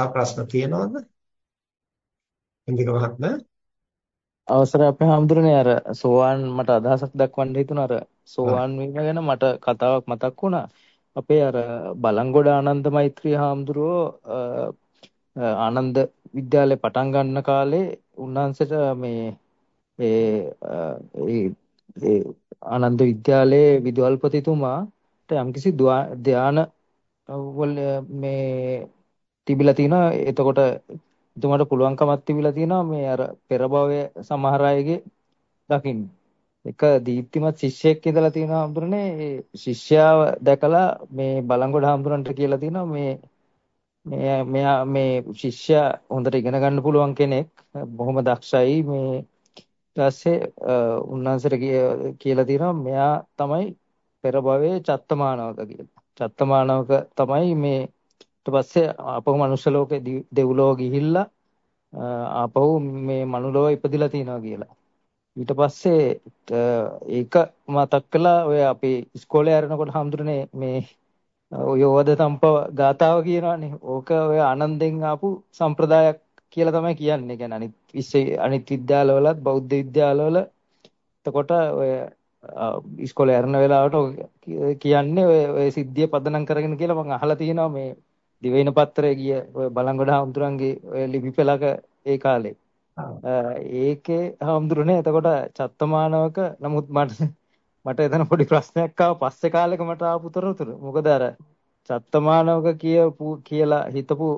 තව ප්‍රශ්න තියෙනවද? ඉන්දික මහත්මයා? අවසරයි අපේ හැඳුරනේ අර සෝවාන් මට අදහසක් දක්වන්න හිතුණා. අර සෝවාන් වීම ගැන මට කතාවක් මතක් වුණා. අපේ අර බලංගොඩ ආනන්ද මෛත්‍රී හාමුදුරුවෝ ආනන්ද විද්‍යාලේ පටන් ගන්න කාලේ උන්වහන්සේට මේ ඒ ඒ ආනන්ද විද්‍යාලයේ විදුහල්පතිතුමාට යම්කිසි ධාන වල මේ තිබිලා තිනවා එතකොට එතුමාට පුළුවන්කමක් තිබිලා තියෙනවා මේ අර පෙර භවයේ සමහර අයගේ දකින්න. එක දීප්තිමත් ශිෂ්‍යයෙක් ඉඳලා තියෙනවා හඳුරන්නේ ඒ ශිෂ්‍යාව දැකලා මේ බලංගොඩ හඳුරන්ට කියලා තියෙනවා මේ මේ මෙයා මේ ශිෂ්‍යයා හොඳට ඉගෙන ගන්න පුළුවන් කෙනෙක් බොහොම දක්ෂයි මේ ඊට පස්සේ උන්වහන්සේට කියලා තියෙනවා මෙයා තමයි පෙර භවයේ චත්තමානවක කියලා. චත්තමානවක තමයි මේ ඊට පස්සේ අපහු මනුෂ්‍ය ලෝකේ දෙව්ලොව ගිහිල්ලා ආපහු මේ මනුලොව ඉපදිලා තිනවා කියලා. ඊට පස්සේ ඒක මතක් කළා ඔය අපි ඉස්කෝලේ යනකොට හම්දුරනේ මේ යෝවද තම්ප ගාතාව කියනවානේ. ඕක ඔය ආනන්දෙන් ආපු සම්ප්‍රදායක් කියලා තමයි කියන්නේ. කියන්නේ අනිත් විශ්ව අනිත් විද්‍යාලවලත් බෞද්ධ විද්‍යාලවල එතකොට ඔය ඉස්කෝලේ යන වෙලාවට කියන්නේ ඔය ඔය සිද්ධිය පදනම් කරගෙන කියලා මම අහලා තියෙනවා මේ දිවයින පත්‍රයේ ගිය ඔය බලංගොඩ හාමුදුරන්ගේ ඔය ලිපි පෙළක ඒ කාලේ. ඒකේ හාමුදුරනේ එතකොට චත්තමානවක නමුත් මට මට එතන පොඩි ප්‍රශ්නයක් ආවා පස්සේ කාලෙක මට ආපු තොරතුරු. මොකද අර චත්තමානවක කියපු කියලා හිතපු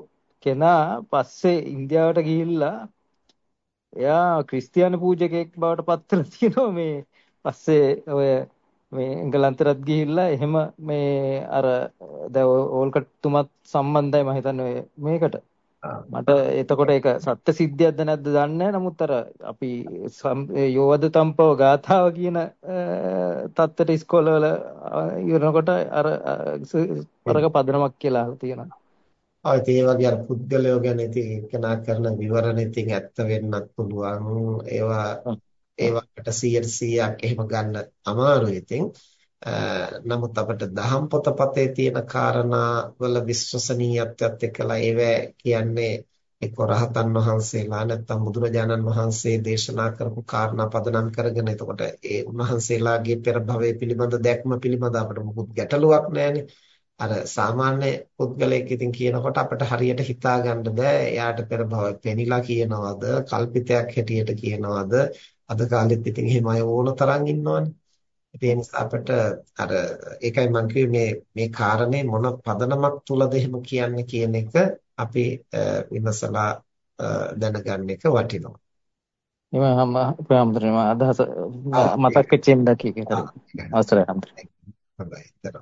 කෙනා පස්සේ ඉන්දියාවට ගිහිල්ලා එයා ක්‍රිස්තියානි පූජකයෙක් බවට පත් වෙලා තියෙනවා මේ පස්සේ ඔය මේ එංගලන්තෙටත් ගිහිල්ලා එහෙම මේ අර දැන් ඕල්කට තුමත් සම්බන්ධයි මම හිතන්නේ මේකට මට එතකොට ඒක සත්‍ය සිද්ධියක්ද නැද්ද දන්නේ නමුත් අර අපි යෝවද තම්පව ගාථාව කියන தත්තට ඉස්කෝලවල ඉවරනකොට අර අරක පදනමක් කියලා තියෙනවා. ආ ඒ වගේ අර පුද්ගලයෝ ගැන ඉතින් එක්කෙනා කරන විවරණ ඉතින් ඇත්ත වෙන්නත් පුළුවන්. ඒවා ඒවට 100%ක් එහෙම ගන්න අමාරුයි ඉතින්. නමුත් අපිට දහම් පොතපතේ තියෙන කාරණා වල විශ්වසනීයත්වයත් එක්කලා ඒවැ කියන්නේ එක්ක රහතන් වහන්සේලා නැත්නම් බුදුරජාණන් වහන්සේ දේශනා කරපු කාරණා පදනම් කරගෙන එතකොට ඒ උන්වහන්සේලාගේ පෙර භවයේ පිළිබඳ දැක්ම පිළිබඳ අපිට මොකුත් ගැටලුවක් නැහැනේ. අර සාමාන්‍ය පුද්ගලයෙක් ඉතින් කියනකොට අපිට හරියට හිතා ගන්න බෑ එයාට පෙර භවය පෙනිලා කියනවද කල්පිතයක් හැටියට කියනවද අද කාලෙත් ඉතින් එහෙම අය ඕන තරම් ඉන්නවනේ. ඒ නිසා අපිට අර ඒකයි මම මේ මේ කාරණේ මොන පදනමක් තුලද එහෙම කියන්නේ කියන එක අපි විමසලා දැනගන්න එක වටිනවා. එම ප්‍රාම්තරම අදහස මතක් වෙච්ච එම් දකි ඒක. අවසරයි හම්බුනේ. හොඳයි. ඊට